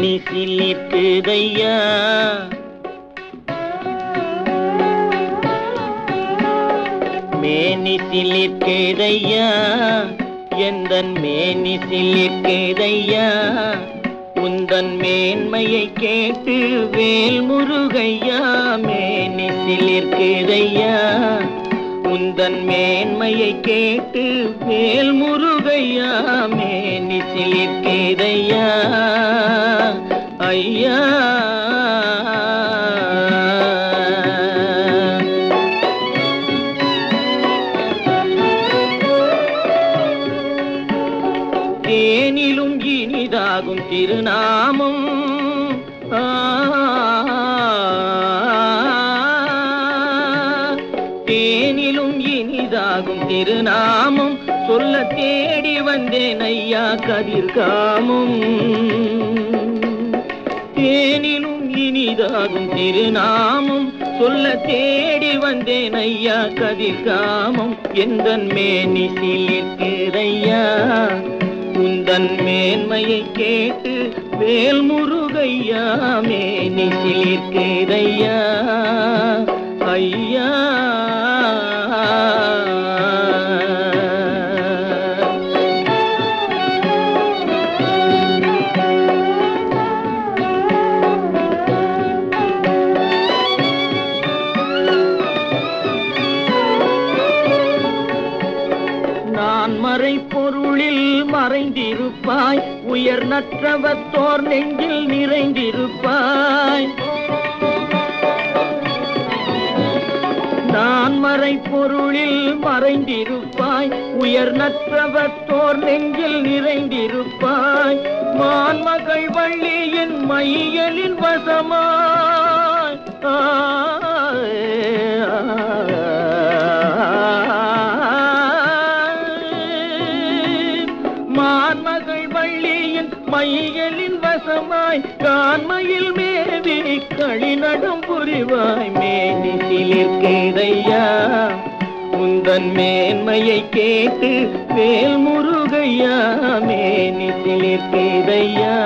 சிலிர்க்குதையா மேனி சிலிர்க்குதையா எந்தன் மேனி சிலிர்க்குதையா உந்தன் மேன்மையை கேட்டு வேல் முருகையா மேனி சிலிர்க்குதையா உந்தன் மேன்மையை கேட்டு வேல் முருகையா மேனி சிலிர்க்குதையா ஆகும் திருநாமம். தேனிலும் இனிதாகும் திருநாமம். சொல்ல தேடி வந்தேன் ஐயா கதிர்காமம். தேனிலும் இனிதாகும் திருநாமம். சொல்ல தேடி வந்தேன் ஐயா கதிர்காமம். எந்தன் மேனி சிலிர்க்குதையா உந்தன் மேன்மையை கேட்டு வேல் முருகையா மேனி சிலிர்க்குதையா ஐயா. நான் மறை பொருளில் மறைந்திருப்பாய் உயர் நற்றவத்தோர் நெஞ்சில் நிறைந்திருப்பாய். நான் மறை பொருளில் மறைந்திருப்பாய். உயர் நற்றவத்தோர் நெஞ்சில் நிறைந்திருப்பாய். மான்மகள் வள்ளியின் மையலின் வசமாய். ஆ வள்ளியின் வசமாய் காண்மையில் மேவி களிநடம் புரிவாய். மேனி சிலிர்க்கைதையா உந்தன் மேன்மையை கேட்டு வேல் முருகையா மேனி சிலிர்க்கைதையா